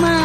My